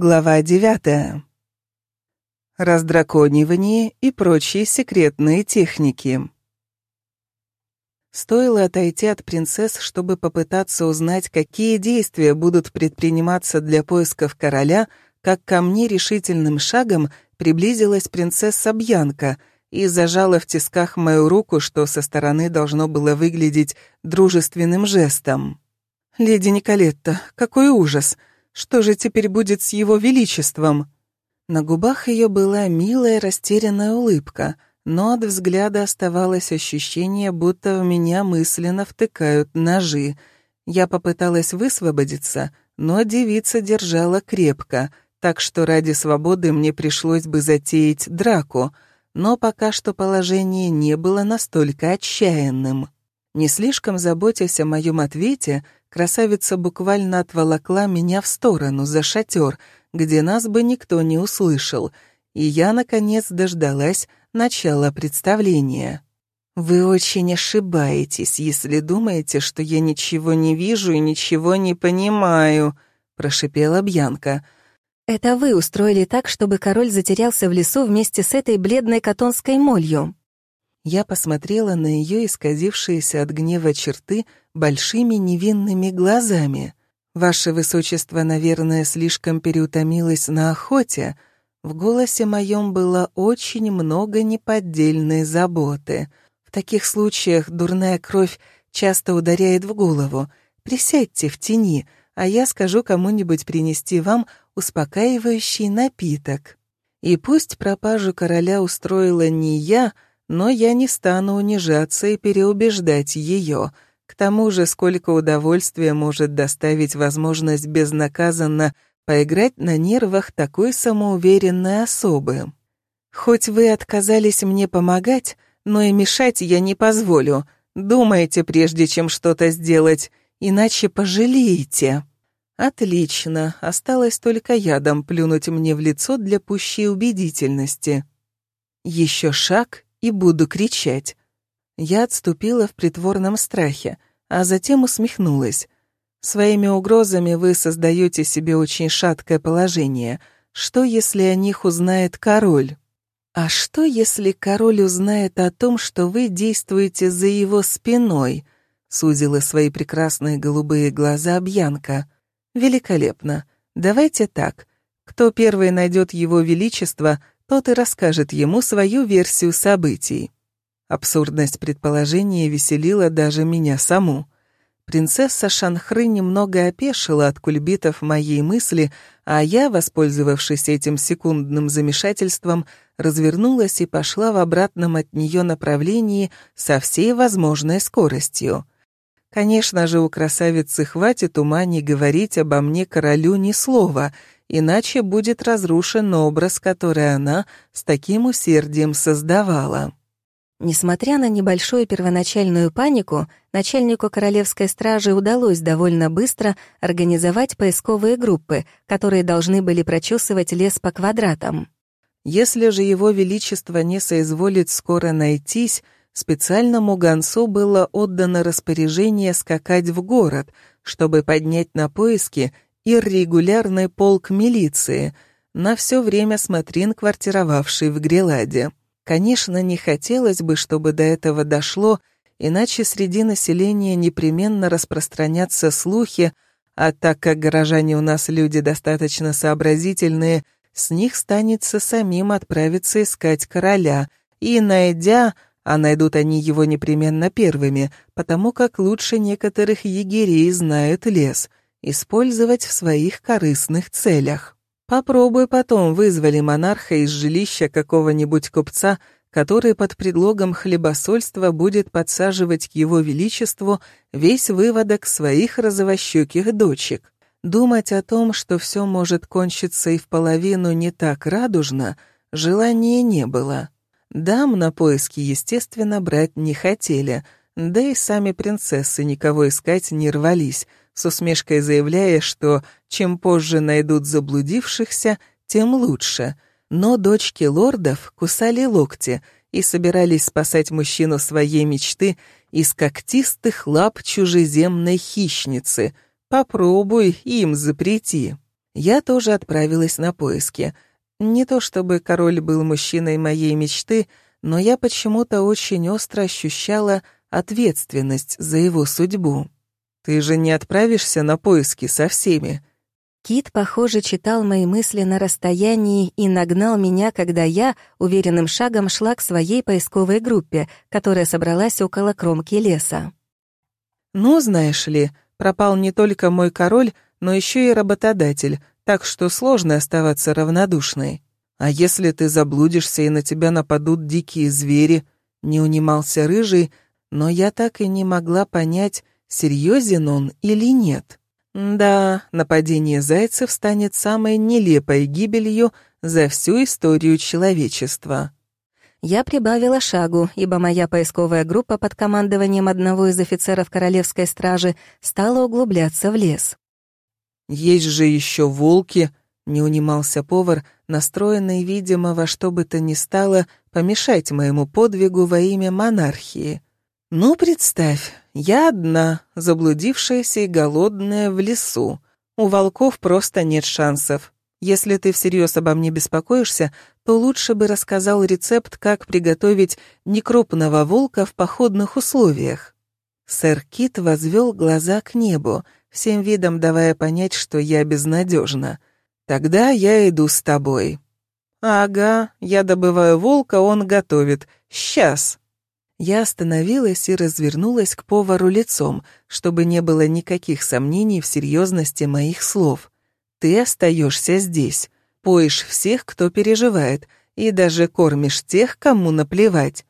Глава девятая. Раздраконивание и прочие секретные техники. Стоило отойти от принцесс, чтобы попытаться узнать, какие действия будут предприниматься для поисков короля, как ко мне решительным шагом приблизилась принцесса Бьянка и зажала в тисках мою руку, что со стороны должно было выглядеть дружественным жестом. «Леди Николетта, какой ужас!» Что же теперь будет с его величеством? На губах ее была милая растерянная улыбка, но от взгляда оставалось ощущение, будто в меня мысленно втыкают ножи. Я попыталась высвободиться, но девица держала крепко, так что ради свободы мне пришлось бы затеять драку, но пока что положение не было настолько отчаянным. Не слишком заботясь о моем ответе, красавица буквально отволокла меня в сторону, за шатер, где нас бы никто не услышал, и я, наконец, дождалась начала представления. «Вы очень ошибаетесь, если думаете, что я ничего не вижу и ничего не понимаю», — прошипела Бьянка. «Это вы устроили так, чтобы король затерялся в лесу вместе с этой бледной катонской молью», я посмотрела на ее исказившиеся от гнева черты большими невинными глазами. «Ваше Высочество, наверное, слишком переутомилось на охоте», в голосе моем было очень много неподдельной заботы. В таких случаях дурная кровь часто ударяет в голову. Присядьте в тени, а я скажу кому-нибудь принести вам успокаивающий напиток. И пусть пропажу короля устроила не я, но я не стану унижаться и переубеждать ее. К тому же, сколько удовольствия может доставить возможность безнаказанно поиграть на нервах такой самоуверенной особы. Хоть вы отказались мне помогать, но и мешать я не позволю. Думайте, прежде чем что-то сделать, иначе пожалеете. Отлично, осталось только ядом плюнуть мне в лицо для пущей убедительности. Еще шаг, и буду кричать. Я отступила в притворном страхе, а затем усмехнулась. Своими угрозами вы создаете себе очень шаткое положение. Что, если о них узнает король? А что, если король узнает о том, что вы действуете за его спиной? Сузила свои прекрасные голубые глаза Бьянка. Великолепно. Давайте так. Кто первый найдет его величество, тот и расскажет ему свою версию событий. Абсурдность предположения веселила даже меня саму. Принцесса Шанхры немного опешила от кульбитов моей мысли, а я, воспользовавшись этим секундным замешательством, развернулась и пошла в обратном от нее направлении со всей возможной скоростью. Конечно же, у красавицы хватит ума не говорить обо мне королю ни слова — иначе будет разрушен образ, который она с таким усердием создавала. Несмотря на небольшую первоначальную панику, начальнику королевской стражи удалось довольно быстро организовать поисковые группы, которые должны были прочесывать лес по квадратам. Если же его величество не соизволит скоро найтись, специальному гонцу было отдано распоряжение скакать в город, чтобы поднять на поиски и регулярный полк милиции, на все время смотрин, квартировавший в Греладе. Конечно, не хотелось бы, чтобы до этого дошло, иначе среди населения непременно распространятся слухи, а так как горожане у нас люди достаточно сообразительные, с них станется самим отправиться искать короля, и, найдя, а найдут они его непременно первыми, потому как лучше некоторых егерей знают лес, использовать в своих корыстных целях. Попробуй потом вызвали монарха из жилища какого-нибудь купца, который под предлогом хлебосольства будет подсаживать к его величеству весь выводок своих розовощеких дочек. Думать о том, что все может кончиться и в половину не так радужно, желания не было. Дам на поиски, естественно, брать не хотели, да и сами принцессы никого искать не рвались, с усмешкой заявляя, что чем позже найдут заблудившихся, тем лучше. Но дочки лордов кусали локти и собирались спасать мужчину своей мечты из когтистых лап чужеземной хищницы. Попробуй им запрети. Я тоже отправилась на поиски. Не то чтобы король был мужчиной моей мечты, но я почему-то очень остро ощущала ответственность за его судьбу. «Ты же не отправишься на поиски со всеми?» Кит, похоже, читал мои мысли на расстоянии и нагнал меня, когда я уверенным шагом шла к своей поисковой группе, которая собралась около кромки леса. «Ну, знаешь ли, пропал не только мой король, но еще и работодатель, так что сложно оставаться равнодушной. А если ты заблудишься и на тебя нападут дикие звери?» Не унимался рыжий, но я так и не могла понять, серьезен он или нет. Да, нападение зайцев станет самой нелепой гибелью за всю историю человечества. Я прибавила шагу, ибо моя поисковая группа под командованием одного из офицеров Королевской стражи стала углубляться в лес. «Есть же еще волки», — не унимался повар, настроенный, видимо, во что бы то ни стало помешать моему подвигу во имя монархии. «Ну, представь, я одна, заблудившаяся и голодная в лесу. У волков просто нет шансов. Если ты всерьез обо мне беспокоишься, то лучше бы рассказал рецепт, как приготовить некропного волка в походных условиях». Сэр Кит возвел глаза к небу, всем видом давая понять, что я безнадежна. «Тогда я иду с тобой». «Ага, я добываю волка, он готовит. Сейчас». Я остановилась и развернулась к повару лицом, чтобы не было никаких сомнений в серьезности моих слов. «Ты остаешься здесь, поишь всех, кто переживает, и даже кормишь тех, кому наплевать.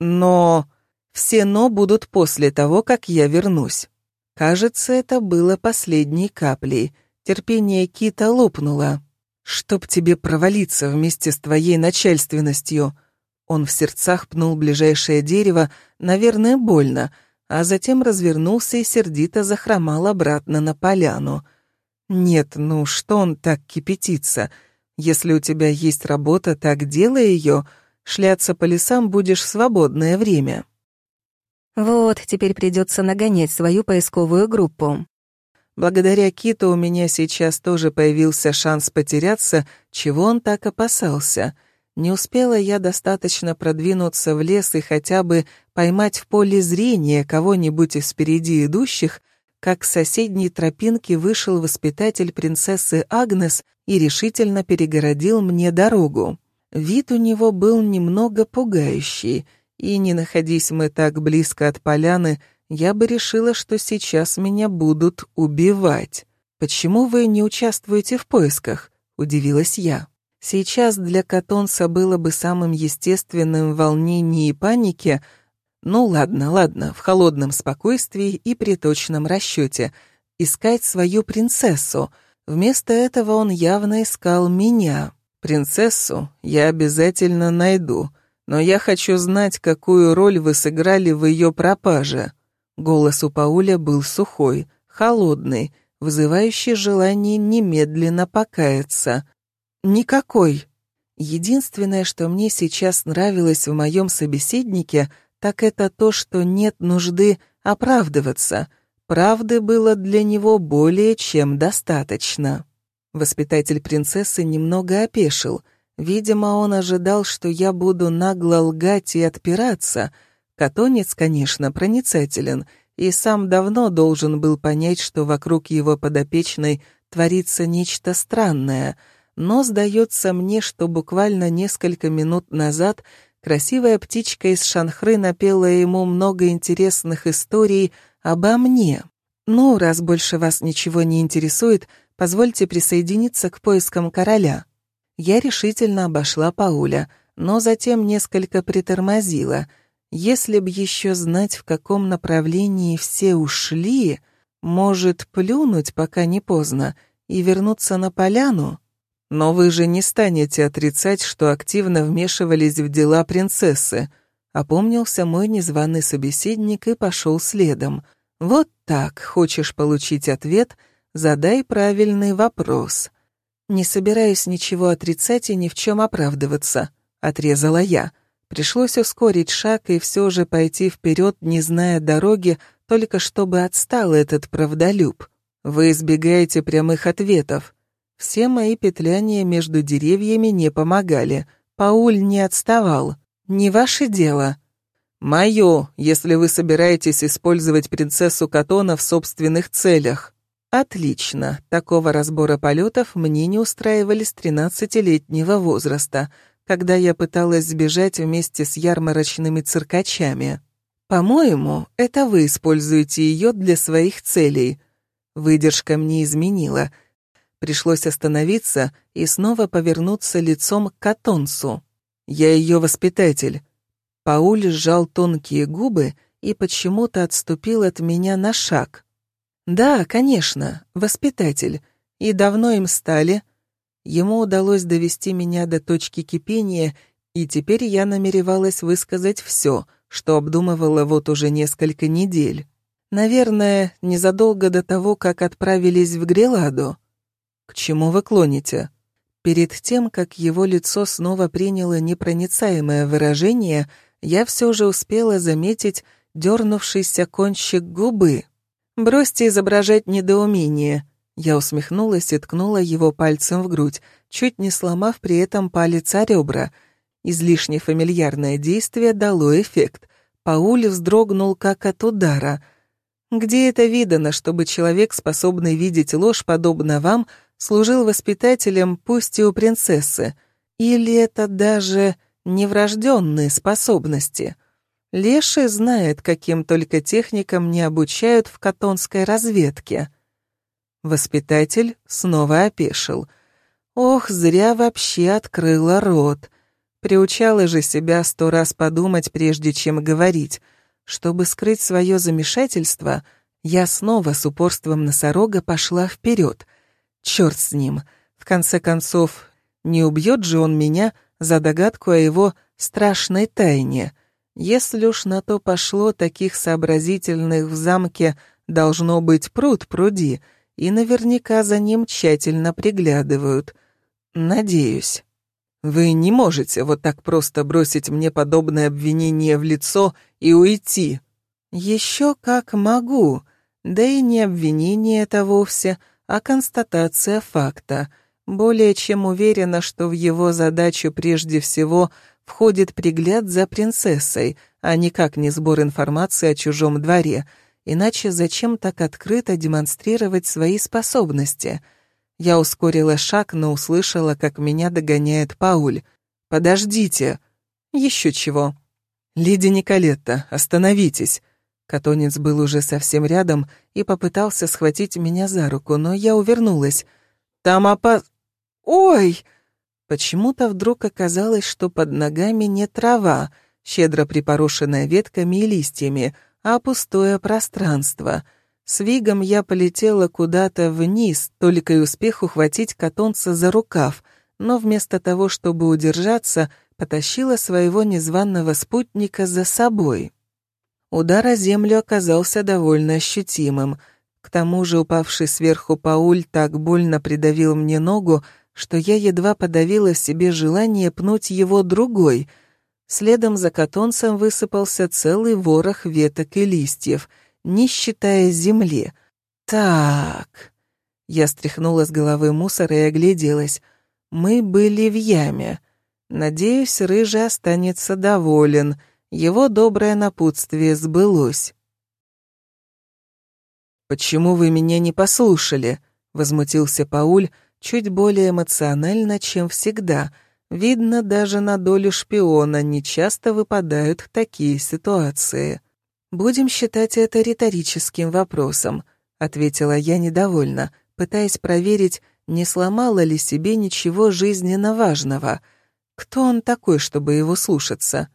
Но все «но» будут после того, как я вернусь». Кажется, это было последней каплей. Терпение Кита лопнуло. «Чтоб тебе провалиться вместе с твоей начальственностью», он в сердцах пнул ближайшее дерево, наверное, больно, а затем развернулся и сердито захромал обратно на поляну. «Нет, ну что он так кипятится? Если у тебя есть работа, так делай ее. Шляться по лесам будешь в свободное время». Вот, теперь придется нагонять свою поисковую группу. Благодаря Киту у меня сейчас тоже появился шанс потеряться, чего он так опасался — не успела я достаточно продвинуться в лес и хотя бы поймать в поле зрения кого-нибудь из впереди идущих, как с соседней тропинки вышел воспитатель принцессы Агнес и решительно перегородил мне дорогу. Вид у него был немного пугающий, и, не находясь мы так близко от поляны, я бы решила, что сейчас меня будут убивать. «Почему вы не участвуете в поисках?» — удивилась я. Сейчас для Катонса было бы самым естественным волнение и панике, ну ладно, ладно, в холодном спокойствии и при точном расчете, искать свою принцессу. Вместо этого он явно искал меня. Принцессу я обязательно найду, но я хочу знать, какую роль вы сыграли в ее пропаже. Голос у Пауля был сухой, холодный, вызывающий желание немедленно покаяться. Никакой. Единственное, что мне сейчас нравилось в моем собеседнике, так это то, что нет нужды оправдываться. Правды было для него более чем достаточно. Воспитатель принцессы немного опешил. Видимо, он ожидал, что я буду нагло лгать и отпираться. Катонец, конечно, проницателен, и сам давно должен был понять, что вокруг его подопечной творится нечто странное — но сдается мне, что буквально несколько минут назад красивая птичка из Шанхры напела ему много интересных историй обо мне. Ну, раз больше вас ничего не интересует, позвольте присоединиться к поискам короля. Я решительно обошла Пауля, но затем несколько притормозила. Если б еще знать, в каком направлении все ушли, может, плюнуть, пока не поздно, и вернуться на поляну? Но вы же не станете отрицать, что активно вмешивались в дела принцессы. Опомнился мой незваный собеседник и пошел следом. Вот так, хочешь получить ответ, задай правильный вопрос. Не собираюсь ничего отрицать и ни в чем оправдываться, отрезала я. Пришлось ускорить шаг и все же пойти вперед, не зная дороги, только чтобы отстал этот правдолюб. Вы избегаете прямых ответов. Все мои петляния между деревьями не помогали. Пауль не отставал. Не ваше дело. Мое, если вы собираетесь использовать принцессу Катона в собственных целях. Отлично. Такого разбора полетов мне не устраивали с тринадцатилетнего возраста, когда я пыталась сбежать вместе с ярмарочными циркачами. По-моему, это вы используете ее для своих целей. Выдержка мне изменила. Пришлось остановиться и снова повернуться лицом к Катонсу. Я ее воспитатель. Пауль сжал тонкие губы и почему-то отступил от меня на шаг. Да, конечно, воспитатель. И давно им стали. Ему удалось довести меня до точки кипения, и теперь я намеревалась высказать все — что обдумывала вот уже несколько недель. Наверное, незадолго до того, как отправились в Греладу. К чему вы клоните? Перед тем, как его лицо снова приняло непроницаемое выражение, я все же успела заметить дернувшийся кончик губы. «Бросьте изображать недоумение», я усмехнулась и ткнула его пальцем в грудь, чуть не сломав при этом палец о ребра — Излишне фамильярное действие дало эффект. Пауль вздрогнул как от удара. «Где это видано, чтобы человек, способный видеть ложь, подобно вам, служил воспитателем, пусть и у принцессы? Или это даже неврожденные способности?» Леший знает, каким только техникам не обучают в катонской разведке. Воспитатель снова опешил. Ох, зря вообще открыла рот. Приучала же себя сто раз подумать, прежде чем говорить. Чтобы скрыть свое замешательство, я снова с упорством носорога пошла вперед. Черт с ним. В конце концов, не убьет же он меня за догадку о его страшной тайне. Если уж на то пошло, таких сообразительных в замке должно быть пруд пруди, и наверняка за ним тщательно приглядывают. Надеюсь. Вы не можете вот так просто бросить мне подобное обвинение в лицо и уйти. Еще как могу. Да и не обвинение это вовсе, а констатация факта. Более чем уверена, что в его задачу прежде всего входит пригляд за принцессой, а никак не сбор информации о чужом дворе. Иначе зачем так открыто демонстрировать свои способности — я ускорила шаг, но услышала, как меня догоняет Пауль. «Подождите!» «Еще чего!» «Леди Николетта, остановитесь!» Катонец был уже совсем рядом и попытался схватить меня за руку, но я увернулась. «Там опас...» «Ой!» Почему-то вдруг оказалось, что под ногами не трава, щедро припорошенная ветками и листьями, а пустое пространство — с Вигом я полетела куда-то вниз, только и успех ухватить котонца за рукав, но вместо того, чтобы удержаться, потащила своего незваного спутника за собой. Удар о землю оказался довольно ощутимым. К тому же упавший сверху Пауль так больно придавил мне ногу, что я едва подавила в себе желание пнуть его другой. Следом за котонцем высыпался целый ворох веток и листьев — не считая земли. Так. Я стряхнула с головы мусор и огляделась. Мы были в яме. Надеюсь, Рыжий останется доволен. Его доброе напутствие сбылось. «Почему вы меня не послушали?» — возмутился Пауль чуть более эмоционально, чем всегда. Видно, даже на долю шпиона нечасто выпадают такие ситуации. «Будем считать это риторическим вопросом», — ответила я недовольно, пытаясь проверить, не сломала ли себе ничего жизненно важного. Кто он такой, чтобы его слушаться?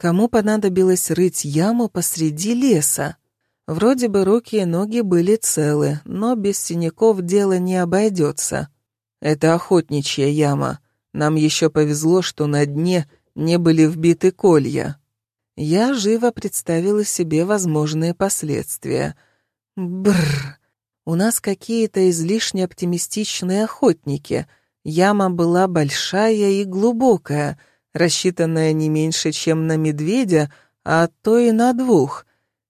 Кому понадобилось рыть яму посреди леса? Вроде бы руки и ноги были целы, но без синяков дело не обойдется. Это охотничья яма. Нам еще повезло, что на дне не были вбиты колья. Я живо представила себе возможные последствия. Бррр. У нас какие-то излишне оптимистичные охотники. Яма была большая и глубокая, рассчитанная не меньше, чем на медведя, а то и на двух.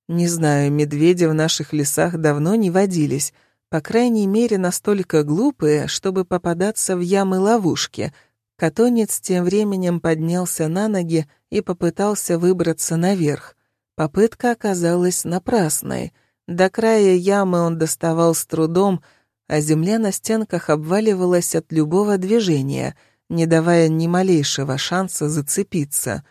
Не знаю, медведи в наших лесах давно не водились. По крайней мере, настолько глупые, чтобы попадаться в ямы-ловушки. Катонец тем временем поднялся на ноги и попытался выбраться наверх. Попытка оказалась напрасной. До края ямы он доставал с трудом, а земля на стенках обваливалась от любого движения, не давая ни малейшего шанса зацепиться.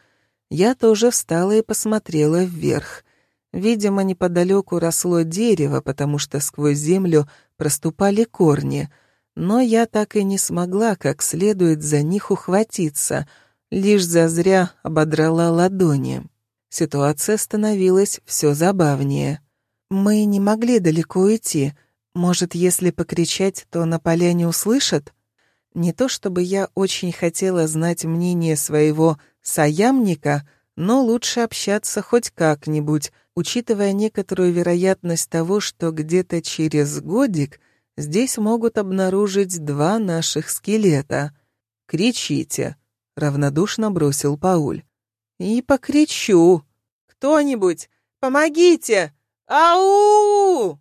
Я тоже встала и посмотрела вверх. Видимо, неподалеку росло дерево, потому что сквозь землю проступали корни, но я так и не смогла как следует за них ухватиться, лишь зазря ободрала ладони. Ситуация становилась все забавнее. Мы не могли далеко уйти. Может, если покричать, то на поляне услышат? Не то чтобы я очень хотела знать мнение своего «саямника», но лучше общаться хоть как-нибудь, учитывая некоторую вероятность того, что где-то через годик здесь могут обнаружить два наших скелета. «Кричите», — равнодушно бросил Пауль. «И покричу. Кто-нибудь, помогите! Ау!»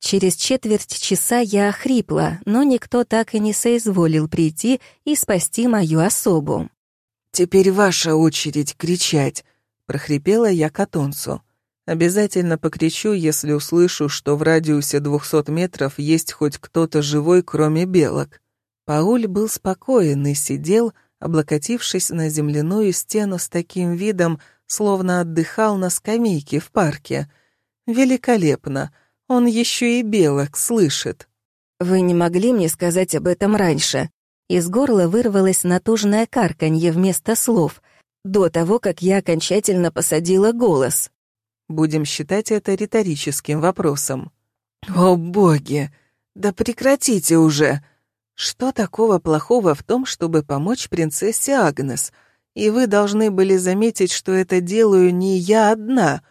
Через четверть часа я охрипла, но никто так и не соизволил прийти и спасти мою особу. «Теперь ваша очередь кричать», — прохрипела я Катонцу. Обязательно покричу, если услышу, что в радиусе двухсот метров есть хоть кто-то живой, кроме белок. Пауль был спокоен и сидел, облокотившись на земляную стену с таким видом, словно отдыхал на скамейке в парке. Великолепно. Он еще и белок слышит. «Вы не могли мне сказать об этом раньше?» Из горла вырвалось натужное карканье вместо слов, до того, как я окончательно посадила голос. Будем считать это риторическим вопросом. «О, боги! Да прекратите уже! Что такого плохого в том, чтобы помочь принцессе Агнес? И вы должны были заметить, что это делаю не я одна.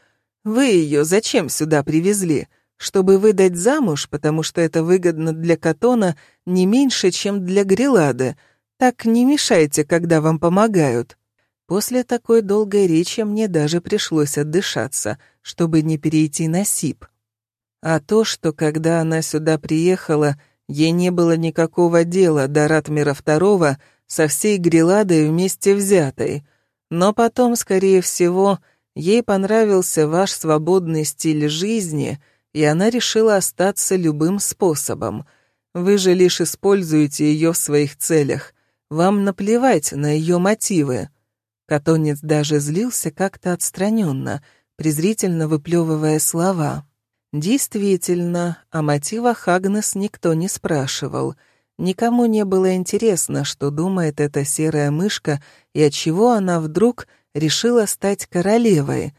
Вы ее зачем сюда привезли? Чтобы выдать замуж, потому что это выгодно для Катона не меньше, чем для Грилады. Так не мешайте, когда вам помогают». После такой долгой речи мне даже пришлось отдышаться, чтобы не перейти на СИП. А то, что когда она сюда приехала, ей не было никакого дела до Ратмира II со всей Гриладой вместе взятой. Но потом, скорее всего, ей понравился ваш свободный стиль жизни, и она решила остаться любым способом. Вы же лишь используете ее в своих целях. Вам наплевать на ее мотивы. Катонец даже злился как-то отстраненно, презрительно выплевывая слова. Действительно, о мотивах Агнес никто не спрашивал. Никому не было интересно, что думает эта серая мышка и отчего она вдруг решила стать королевой.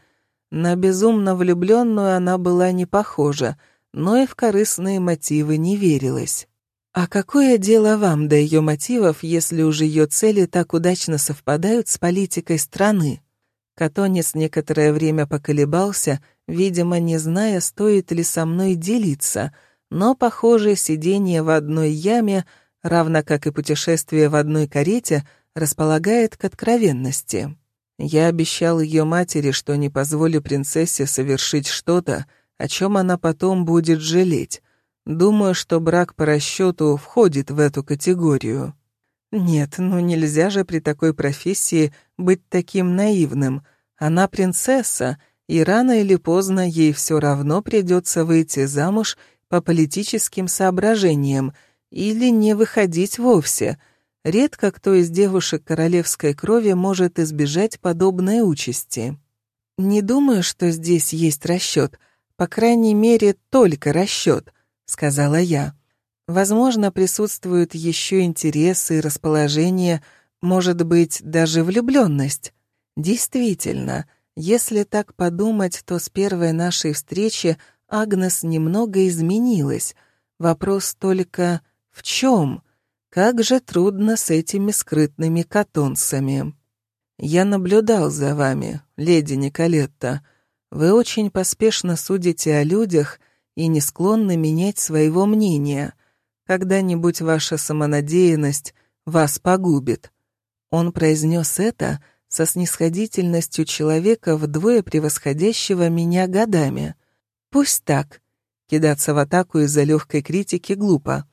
На безумно влюбленную она была не похожа, но и в корыстные мотивы не верилась. А какое дело вам до ее мотивов, если уже ее цели так удачно совпадают с политикой страны? Катонец некоторое время поколебался, видимо, не зная, стоит ли со мной делиться, но, похоже, сидение в одной яме, равно как и путешествие в одной карете, располагает к откровенности. Я обещал ее матери, что не позволю принцессе совершить что-то, о чем она потом будет жалеть, Думаю, что брак по расчету входит в эту категорию. Нет, ну нельзя же при такой профессии быть таким наивным. Она принцесса, и рано или поздно ей все равно придется выйти замуж по политическим соображениям или не выходить вовсе. Редко кто из девушек королевской крови может избежать подобной участи. Не думаю, что здесь есть расчет, по крайней мере, только расчет — сказала я. Возможно, присутствуют еще интересы, и расположение, может быть, даже влюбленность. Действительно, если так подумать, то с первой нашей встречи Агнес немного изменилась. Вопрос только в чем? Как же трудно с этими скрытными катонцами. Я наблюдал за вами, леди Николетта. Вы очень поспешно судите о людях и не склонны менять своего мнения. Когда-нибудь ваша самонадеянность вас погубит. Он произнес это со снисходительностью человека, вдвое превосходящего меня годами. Пусть так. Кидаться в атаку из-за легкой критики глупо.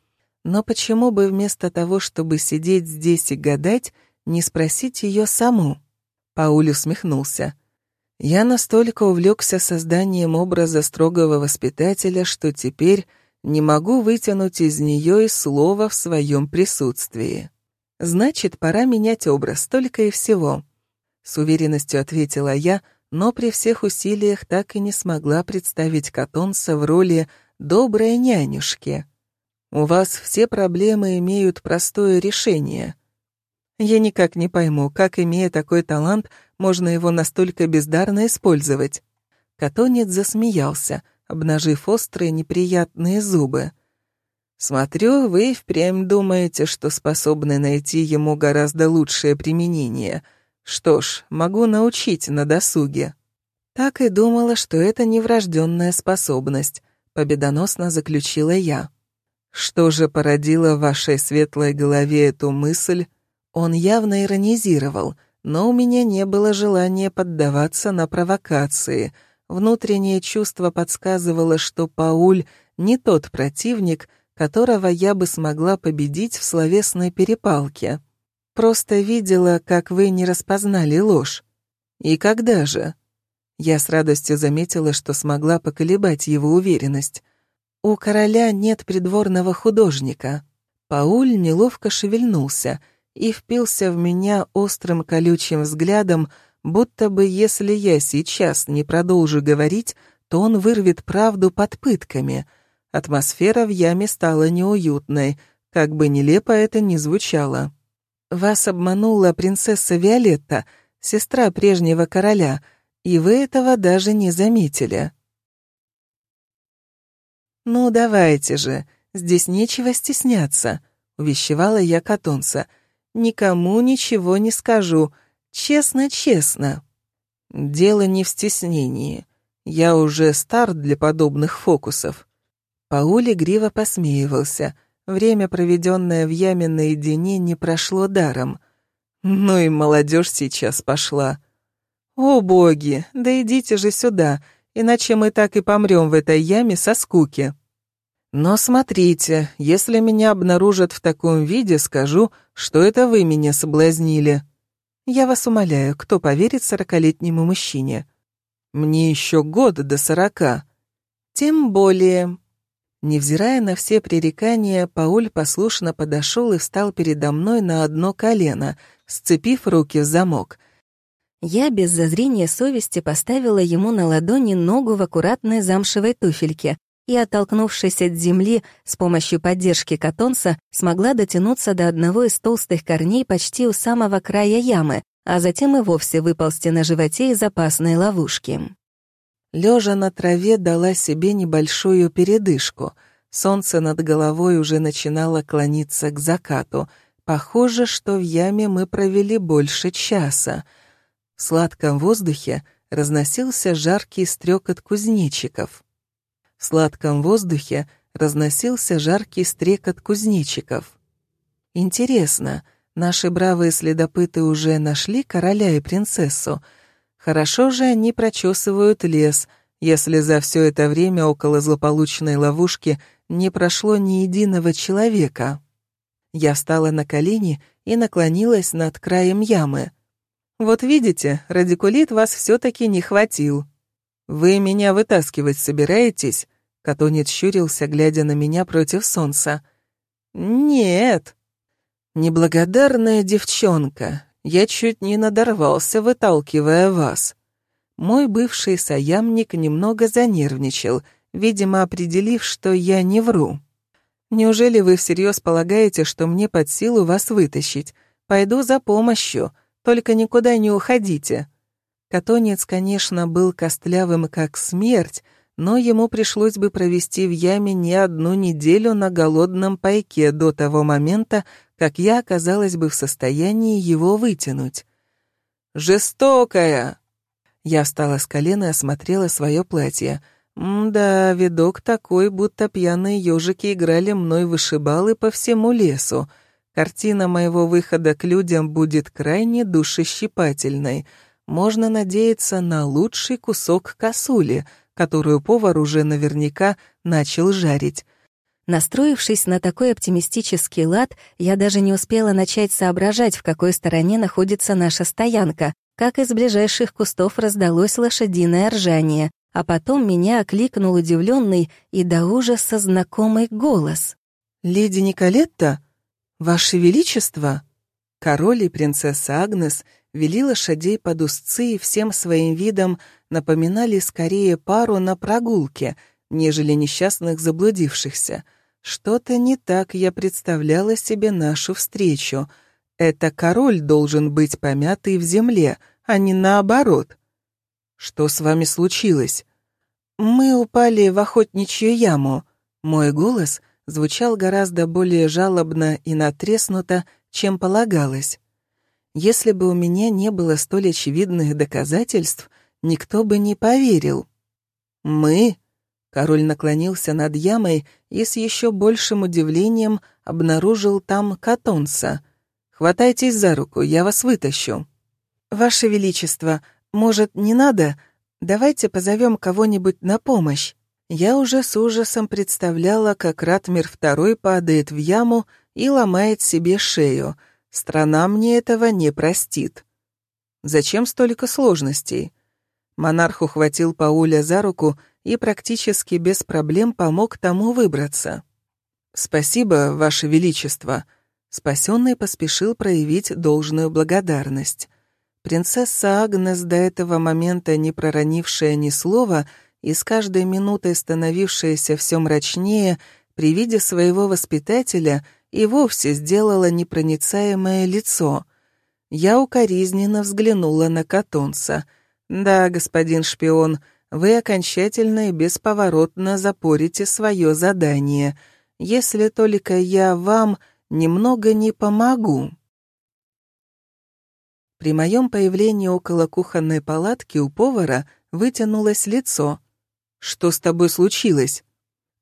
Но почему бы вместо того, чтобы сидеть здесь и гадать, не спросить ее саму? Пауль усмехнулся. Я настолько увлекся созданием образа строгого воспитателя, что теперь не могу вытянуть из нее и слова в своем присутствии. Значит, пора менять образ, только и всего. С уверенностью ответила я, но при всех усилиях так и не смогла представить Катонса в роли доброй нянюшки. У вас все проблемы имеют простое решение. Я никак не пойму, как, имея такой талант, можно его настолько бездарно использовать. Катонец засмеялся, обнажив острые неприятные зубы. «Смотрю, вы впрямь думаете, что способны найти ему гораздо лучшее применение. Что ж, могу научить на досуге». Так и думала, что это неврожденная способность, победоносно заключила я. Что же породило в вашей светлой голове эту мысль? Он явно иронизировал, но у меня не было желания поддаваться на провокации. Внутреннее чувство подсказывало, что Пауль не тот противник, которого я бы смогла победить в словесной перепалке. Просто видела, как вы не распознали ложь. И когда же? Я с радостью заметила, что смогла поколебать его уверенность. У короля нет придворного художника. Пауль неловко шевельнулся — и впился в меня острым колючим взглядом, будто бы если я сейчас не продолжу говорить, то он вырвет правду под пытками. Атмосфера в яме стала неуютной, как бы нелепо это ни звучало. «Вас обманула принцесса Виолетта, сестра прежнего короля, и вы этого даже не заметили». «Ну, давайте же, здесь нечего стесняться», — увещевала я Катонса — Никому ничего не скажу. Честно-честно. Дело не в стеснении. Я уже стар для подобных фокусов. Пауль игриво посмеивался. Время, проведенное в яме наедине, не прошло даром. Ну и молодежь сейчас пошла. О, боги, да идите же сюда, иначе мы так и помрем в этой яме со скуки. Но смотрите, если меня обнаружат в таком виде, скажу, что это вы меня соблазнили. Я вас умоляю, кто поверит сорокалетнему мужчине? Мне еще год до сорока. Тем более... Невзирая на все пререкания, Пауль послушно подошел и встал передо мной на одно колено, сцепив руки в замок. Я без зазрения совести поставила ему на ладони ногу в аккуратной замшевой туфельке, и, оттолкнувшись от земли с помощью поддержки катонса, смогла дотянуться до одного из толстых корней почти у самого края ямы, а затем и вовсе выползти на животе из опасной ловушки. Лежа на траве дала себе небольшую передышку. Солнце над головой уже начинало клониться к закату. Похоже, что в яме мы провели больше часа. В сладком воздухе разносился жаркий стрекот кузнечиков. В сладком воздухе разносился жаркий стрекот кузнечиков. Интересно, наши бравые следопыты уже нашли короля и принцессу? Хорошо же они прочесывают лес, если за все это время около злополучной ловушки не прошло ни единого человека. Я встала на колени и наклонилась над краем ямы. «Вот видите, радикулит вас все-таки не хватил», «Вы меня вытаскивать собираетесь?» Катонец щурился, глядя на меня против солнца. «Нет». «Неблагодарная девчонка, я чуть не надорвался, выталкивая вас». Мой бывший соямник немного занервничал, видимо, определив, что я не вру. «Неужели вы всерьез полагаете, что мне под силу вас вытащить? Пойду за помощью, только никуда не уходите». Катонец, конечно, был костлявым как смерть, но ему пришлось бы провести в яме не одну неделю на голодном пайке до того момента, как я оказалась бы в состоянии его вытянуть. «Жестокая!» Я встала с колена и осмотрела свое платье. да, видок такой, будто пьяные ежики играли мной вышибалы по всему лесу. Картина моего выхода к людям будет крайне душещипательной — можно надеяться на лучший кусок косули, которую повар уже наверняка начал жарить. Настроившись на такой оптимистический лад, я даже не успела начать соображать, в какой стороне находится наша стоянка, как из ближайших кустов раздалось лошадиное ржание, а потом меня окликнул удивленный и до ужаса знакомый голос. «Леди Николетта? Ваше Величество?» Король и принцесса Агнес вели лошадей под узцы и всем своим видом напоминали скорее пару на прогулке, нежели несчастных заблудившихся. Что-то не так я представляла себе нашу встречу. Это король должен быть помятый в земле, а не наоборот. Что с вами случилось? Мы упали в охотничью яму. Мой голос звучал гораздо более жалобно и натреснуто, чем полагалось. Если бы у меня не было столь очевидных доказательств, никто бы не поверил. «Мы?» Король наклонился над ямой и с еще большим удивлением обнаружил там Катонса. «Хватайтесь за руку, я вас вытащу». «Ваше Величество, может, не надо? Давайте позовем кого-нибудь на помощь». Я уже с ужасом представляла, как Ратмир II падает в яму и ломает себе шею — Страна мне этого не простит. Зачем столько сложностей? Монарх ухватил Пауля за руку и практически без проблем помог тому выбраться. «Спасибо, Ваше Величество», Спасенный поспешил проявить должную благодарность. Принцесса Агнес, до этого момента не проронившая ни слова и с каждой минутой становившаяся все мрачнее, при виде своего воспитателя и вовсе сделала непроницаемое лицо. Я укоризненно взглянула на Катонса. «Да, господин шпион, вы окончательно и бесповоротно запорите свое задание, если только я вам немного не помогу». При моем появлении около кухонной палатки у повара вытянулось лицо. «Что с тобой случилось?»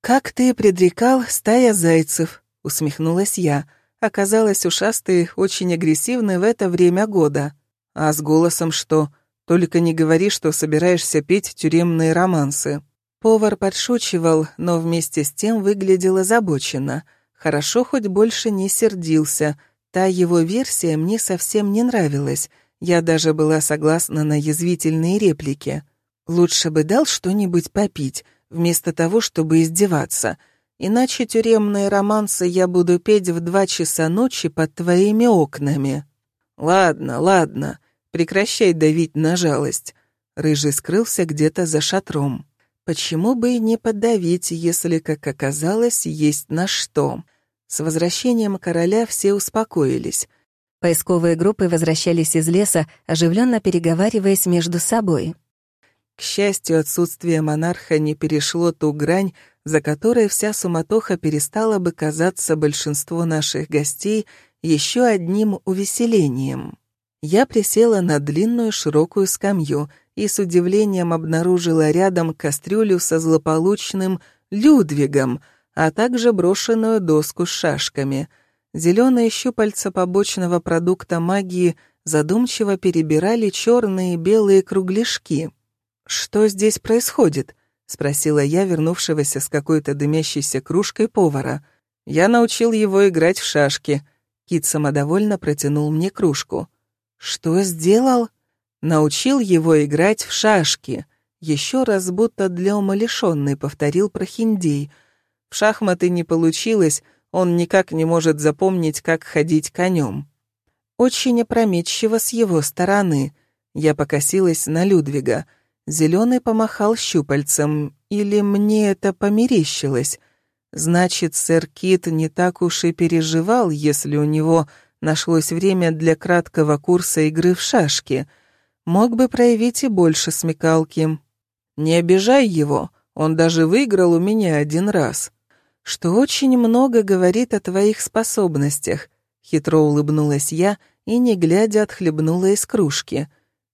«Как ты предрекал, стая зайцев», усмехнулась я. Оказалось, ушастые очень агрессивны в это время года. А с голосом что? Только не говори, что собираешься петь тюремные романсы. Повар подшучивал, но вместе с тем выглядел озабоченно. Хорошо хоть больше не сердился. Та его версия мне совсем не нравилась. Я даже была согласна на язвительные реплики. Лучше бы дал что-нибудь попить, вместо того, чтобы издеваться — Иначе тюремные романсы я буду петь в два часа ночи под твоими окнами. Ладно, ладно, прекращай давить на жалость. Рыжий скрылся где-то за шатром. Почему бы и не подавить, если, как оказалось, есть на что? С возвращением короля все успокоились. Поисковые группы возвращались из леса, оживленно переговариваясь между собой. К счастью, отсутствие монарха не перешло ту грань, за которой вся суматоха перестала бы казаться большинству наших гостей еще одним увеселением. Я присела на длинную широкую скамью и с удивлением обнаружила рядом кастрюлю со злополучным Людвигом, а также брошенную доску с шашками. Зеленые щупальца побочного продукта магии задумчиво перебирали черные и белые кругляшки. «Что здесь происходит?» — спросила я вернувшегося с какой-то дымящейся кружкой повара. «Я научил его играть в шашки». Кит самодовольно протянул мне кружку. «Что сделал?» «Научил его играть в шашки». Еще раз будто для умалишенной повторил про хиндей. В шахматы не получилось, он никак не может запомнить, как ходить конем. Очень опрометчиво с его стороны. Я покосилась на Людвига — Зеленый помахал щупальцем, или мне это померещилось. Значит, сэр Кит не так уж и переживал, если у него нашлось время для краткого курса игры в шашки. Мог бы проявить и больше смекалки. Не обижай его, он даже выиграл у меня один раз. Что очень много говорит о твоих способностях. Хитро улыбнулась я и, не глядя, отхлебнула из кружки.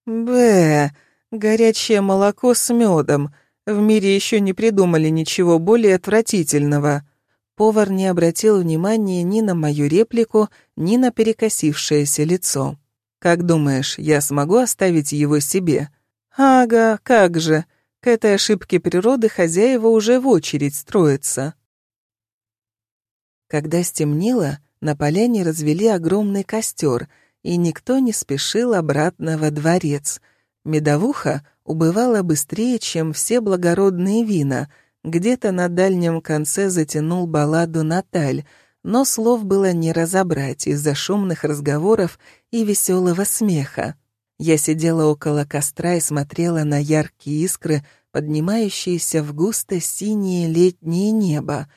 Бэ, Горячее молоко с медом. В мире еще не придумали ничего более отвратительного. Повар не обратил внимания ни на мою реплику, ни на перекосившееся лицо. «Как думаешь, я смогу оставить его себе?» «Ага, как же. К этой ошибке природы хозяева уже в очередь строятся. Когда стемнело, на поляне развели огромный костер, и никто не спешил обратно во дворец. Медовуха убывала быстрее, чем все благородные вина. Где-то на дальнем конце затянул балладу Наталь, но слов было не разобрать из-за шумных разговоров и веселого смеха. Я сидела около костра и смотрела на яркие искры, поднимающиеся в густо синее летнее небо.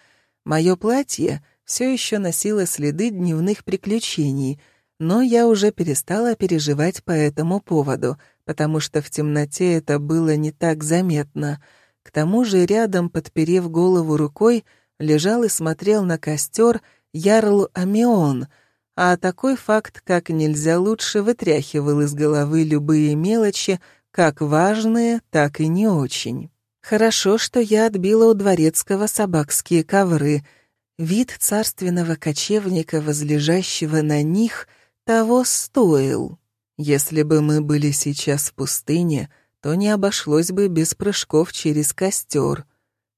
Мое платье все еще носило следы дневных приключений, но я уже перестала переживать по этому поводу, потому что в темноте это было не так заметно. К тому же рядом, подперев голову рукой, лежал и смотрел на костер Ярл Амион — а такой факт как нельзя лучше вытряхивал из головы любые мелочи, как важные, так и не очень. Хорошо, что я отбила у дворецкого собакские ковры. Вид царственного кочевника, возлежащего на них, того стоил. Если бы мы были сейчас в пустыне, то не обошлось бы без прыжков через костер.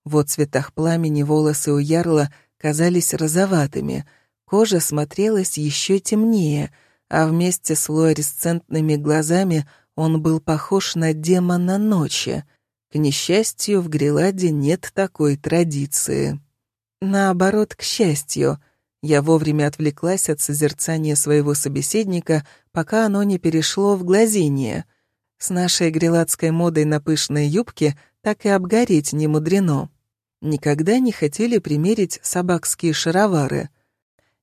В цветах пламени волосы у ярла казались розоватыми — Кожа смотрелась еще темнее, а вместе с флуоресцентными глазами он был похож на демона ночи. К несчастью, в Греладе нет такой традиции. Наоборот, к счастью, я вовремя отвлеклась от созерцания своего собеседника, пока оно не перешло в глазение. С нашей греладской модой на пышные юбки так и обгореть не мудрено. Никогда не хотели примерить собакские шаровары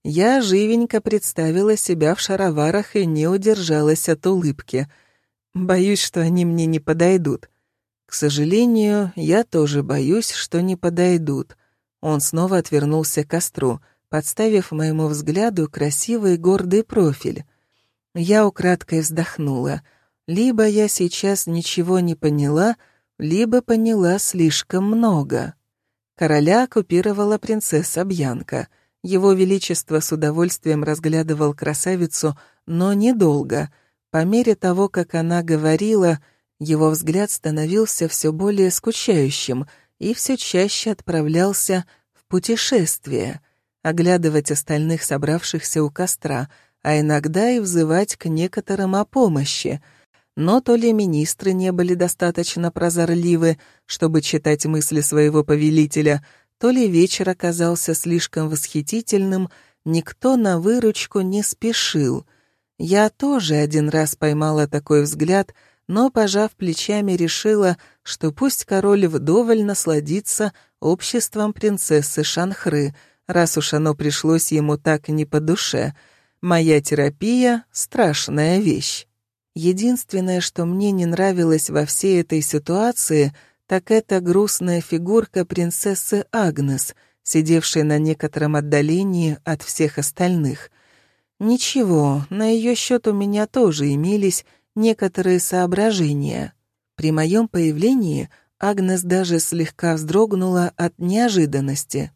я живенько представила себя в шароварах и не удержалась от улыбки. Боюсь, что они мне не подойдут. К сожалению, я тоже боюсь, что не подойдут. Он снова отвернулся к костру, подставив моему взгляду красивый гордый профиль. Я украдкой вздохнула. Либо я сейчас ничего не поняла, либо поняла слишком много. Короля оккупировала принцесса Бьянка — его Величество с удовольствием разглядывал красавицу, но недолго. По мере того, как она говорила, его взгляд становился все более скучающим и все чаще отправлялся в путешествие, оглядывать остальных собравшихся у костра, а иногда и взывать к некоторым о помощи. Но то ли министры не были достаточно прозорливы, чтобы читать мысли своего повелителя — то ли вечер оказался слишком восхитительным, никто на выручку не спешил. Я тоже один раз поймала такой взгляд, но, пожав плечами, решила, что пусть король вдоволь насладится обществом принцессы Шанхры, раз уж оно пришлось ему так не по душе. Моя терапия — страшная вещь. Единственное, что мне не нравилось во всей этой ситуации — так это грустная фигурка принцессы Агнес, сидевшей на некотором отдалении от всех остальных. Ничего, на ее счет у меня тоже имелись некоторые соображения. При моем появлении Агнес даже слегка вздрогнула от неожиданности.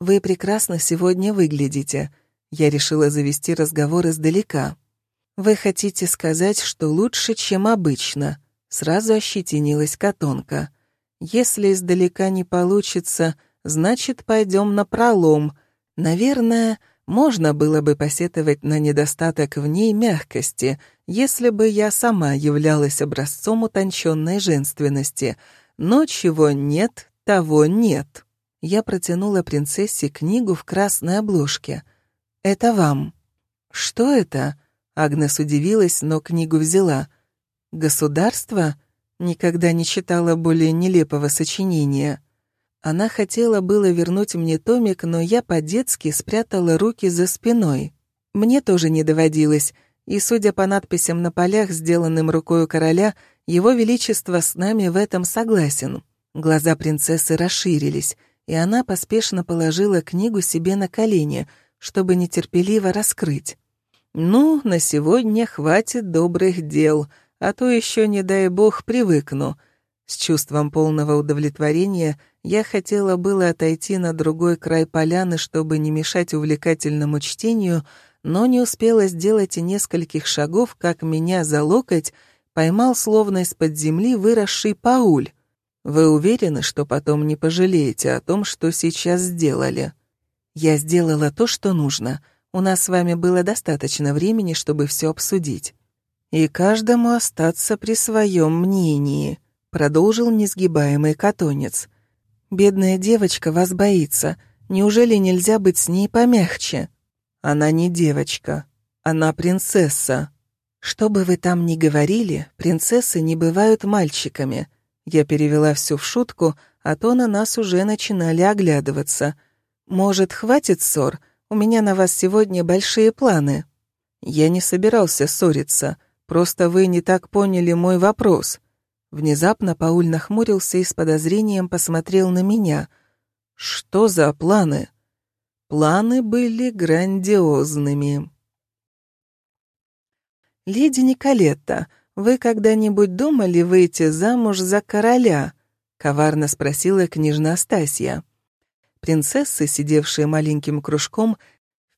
«Вы прекрасно сегодня выглядите», — я решила завести разговор издалека. «Вы хотите сказать, что лучше, чем обычно?» Сразу ощетинилась котонка. Если издалека не получится, значит, пойдем на пролом. Наверное, можно было бы посетовать на недостаток в ней мягкости, если бы я сама являлась образцом утонченной женственности. Но чего нет, того нет. Я протянула принцессе книгу в красной обложке. «Это вам». «Что это?» Агнес удивилась, но книгу взяла. «Государство?» Никогда не читала более нелепого сочинения. Она хотела было вернуть мне томик, но я по-детски спрятала руки за спиной. Мне тоже не доводилось, и, судя по надписям на полях, сделанным рукой короля, его величество с нами в этом согласен. Глаза принцессы расширились, и она поспешно положила книгу себе на колени, чтобы нетерпеливо раскрыть. «Ну, на сегодня хватит добрых дел», а то еще, не дай бог, привыкну. С чувством полного удовлетворения я хотела было отойти на другой край поляны, чтобы не мешать увлекательному чтению, но не успела сделать и нескольких шагов, как меня за локоть поймал словно из-под земли выросший пауль. Вы уверены, что потом не пожалеете о том, что сейчас сделали? Я сделала то, что нужно. У нас с вами было достаточно времени, чтобы все обсудить. И каждому остаться при своем мнении, продолжил несгибаемый катонец. Бедная девочка вас боится. Неужели нельзя быть с ней помягче? Она не девочка, она принцесса. Что бы вы там ни говорили, принцессы не бывают мальчиками. Я перевела все в шутку, а то на нас уже начинали оглядываться. Может, хватит ссор? У меня на вас сегодня большие планы. Я не собирался ссориться, просто вы не так поняли мой вопрос. Внезапно Пауль нахмурился и с подозрением посмотрел на меня. Что за планы? Планы были грандиозными. «Леди Николетта, вы когда-нибудь думали выйти замуж за короля?» — коварно спросила княжна Стасья. Принцессы, сидевшие маленьким кружком,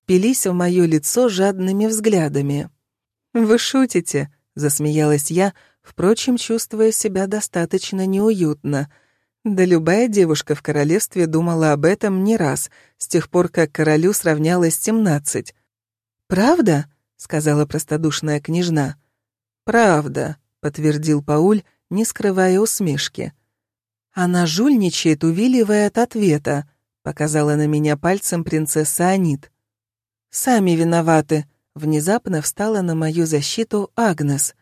впились в мое лицо жадными взглядами. «Вы шутите?» — засмеялась я, впрочем, чувствуя себя достаточно неуютно — да любая девушка в королевстве думала об этом не раз, с тех пор, как королю сравнялось семнадцать. «Правда?» — сказала простодушная княжна. «Правда», — подтвердил Пауль, не скрывая усмешки. «Она жульничает, увиливая от ответа», — показала на меня пальцем принцесса Анит. «Сами виноваты», — внезапно встала на мою защиту Агнес.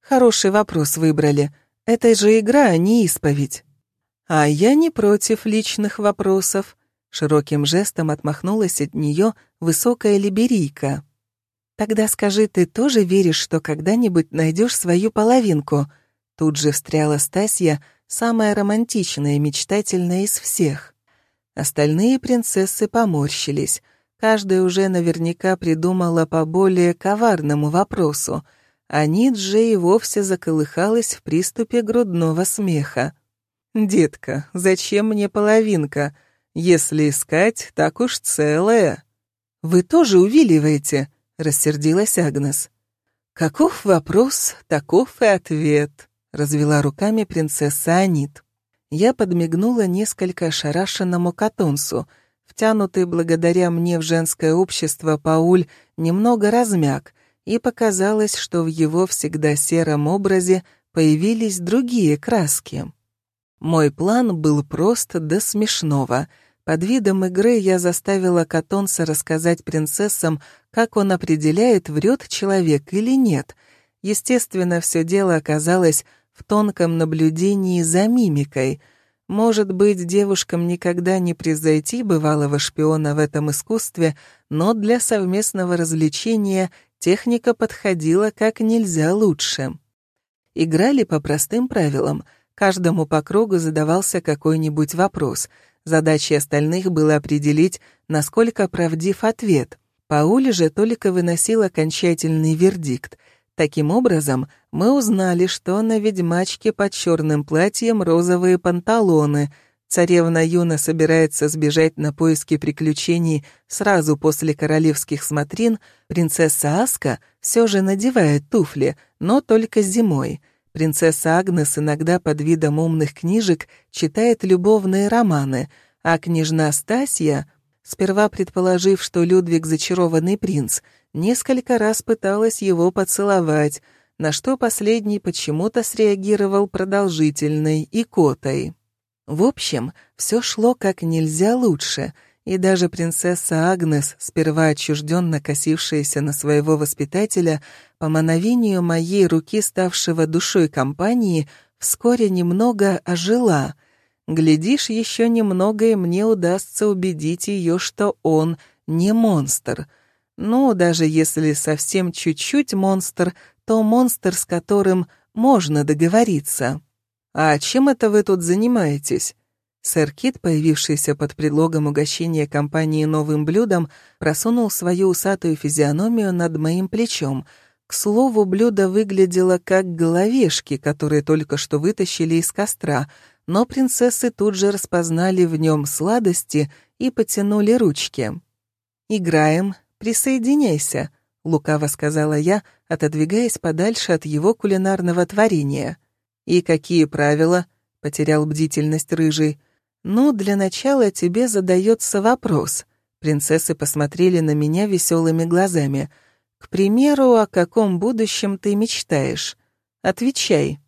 «Хороший вопрос выбрали. Это же игра, а не исповедь». «А я не против личных вопросов», — широким жестом отмахнулась от нее высокая либерийка. «Тогда скажи, ты тоже веришь, что когда-нибудь найдешь свою половинку?» Тут же встряла Стасья, самая романтичная и мечтательная из всех. Остальные принцессы поморщились. Каждая уже наверняка придумала по более коварному вопросу, а Ниджи и вовсе заколыхалась в приступе грудного смеха. «Детка, зачем мне половинка? Если искать, так уж целая». «Вы тоже увиливаете?» — рассердилась Агнес. «Каков вопрос, таков и ответ», — развела руками принцесса Анит. Я подмигнула несколько ошарашенному Катонсу. Втянутый благодаря мне в женское общество Пауль немного размяк, и показалось, что в его всегда сером образе появились другие краски. Мой план был просто до смешного. Под видом игры я заставила Катонса рассказать принцессам, как он определяет, врет человек или нет. Естественно, все дело оказалось в тонком наблюдении за мимикой. Может быть, девушкам никогда не превзойти бывалого шпиона в этом искусстве, но для совместного развлечения техника подходила как нельзя лучше. Играли по простым правилам — Каждому по кругу задавался какой-нибудь вопрос. Задачей остальных было определить, насколько правдив ответ. Пауля же только выносил окончательный вердикт. Таким образом, мы узнали, что на ведьмачке под черным платьем розовые панталоны. Царевна Юна собирается сбежать на поиски приключений сразу после королевских смотрин, принцесса Аска все же надевает туфли, но только зимой — Принцесса Агнес иногда под видом умных книжек читает любовные романы, а княжна Стасья, сперва предположив, что Людвиг зачарованный принц, несколько раз пыталась его поцеловать, на что последний почему-то среагировал продолжительной икотой. В общем, все шло как нельзя лучше — и даже принцесса Агнес, сперва отчужденно косившаяся на своего воспитателя, по мановению моей руки, ставшего душой компании, вскоре немного ожила. Глядишь, еще немного, и мне удастся убедить ее, что он не монстр. Ну, даже если совсем чуть-чуть монстр, то монстр, с которым можно договориться. «А чем это вы тут занимаетесь?» Сэр Кит, появившийся под предлогом угощения компании новым блюдом, просунул свою усатую физиономию над моим плечом. К слову, блюдо выглядело как головешки, которые только что вытащили из костра, но принцессы тут же распознали в нем сладости и потянули ручки. «Играем, присоединяйся», — лукаво сказала я, отодвигаясь подальше от его кулинарного творения. «И какие правила?» потерял бдительность рыжий. «Ну, для начала тебе задается вопрос». Принцессы посмотрели на меня веселыми глазами. «К примеру, о каком будущем ты мечтаешь? Отвечай».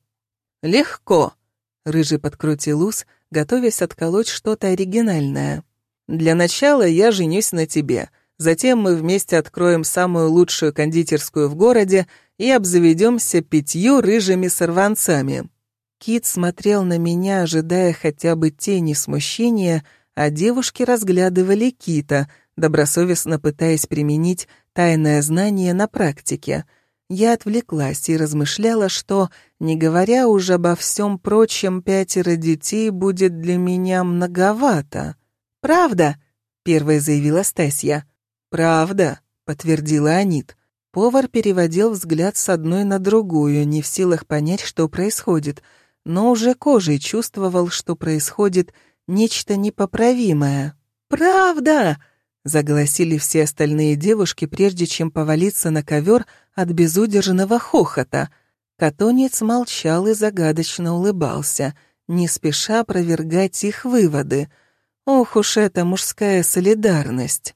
«Легко», — Рыжий подкрутил ус, готовясь отколоть что-то оригинальное. «Для начала я женюсь на тебе. Затем мы вместе откроем самую лучшую кондитерскую в городе и обзаведемся пятью рыжими сорванцами». Кит смотрел на меня, ожидая хотя бы тени смущения, а девушки разглядывали Кита, добросовестно пытаясь применить тайное знание на практике. Я отвлеклась и размышляла, что, не говоря уже обо всем прочем, пятеро детей будет для меня многовато. «Правда?» — первая заявила Стасья. «Правда», — подтвердила Анит. Повар переводил взгляд с одной на другую, не в силах понять, что происходит, но уже кожей чувствовал, что происходит нечто непоправимое. «Правда!» — загласили все остальные девушки, прежде чем повалиться на ковер от безудержного хохота. Катонец молчал и загадочно улыбался, не спеша опровергать их выводы. Ох уж эта мужская солидарность!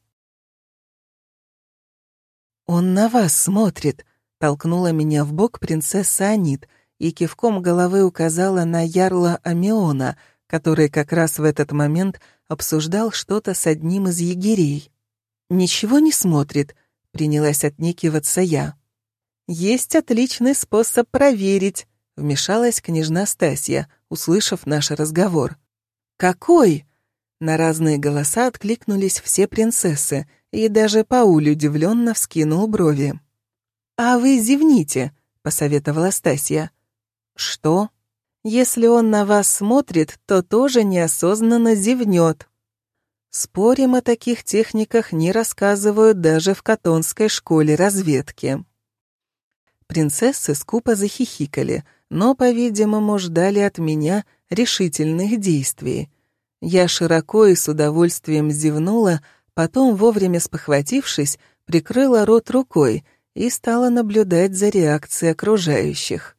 «Он на вас смотрит», — толкнула меня в бок принцесса Анит и кивком головы указала на ярла Амиона, который как раз в этот момент обсуждал что-то с одним из егерей. «Ничего не смотрит», — принялась отнекиваться я. «Есть отличный способ проверить», — вмешалась княжна Стасья, услышав наш разговор. «Какой?» На разные голоса откликнулись все принцессы — и даже Пауль удивленно вскинул брови. «А вы зевните», — посоветовала Стасья. «Что?» «Если он на вас смотрит, то тоже неосознанно зевнет». Спорим, о таких техниках не рассказывают даже в Катонской школе разведки. Принцессы скупо захихикали, но, по-видимому, ждали от меня решительных действий. Я широко и с удовольствием зевнула, Потом, вовремя спохватившись, прикрыла рот рукой и стала наблюдать за реакцией окружающих.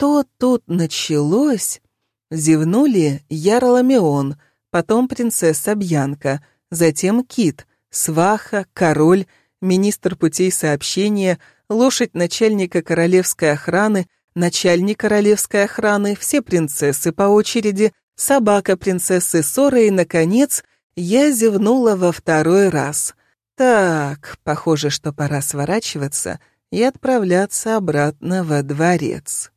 Что тут началось? Зевнули Ярламеон, потом принцесса Бьянка, затем Кит, Сваха, Король, министр путей сообщения, лошадь начальника королевской охраны, начальник королевской охраны, все принцессы по очереди, собака принцессы Сора и, наконец, я зевнула во второй раз. Так, похоже, что пора сворачиваться и отправляться обратно во дворец.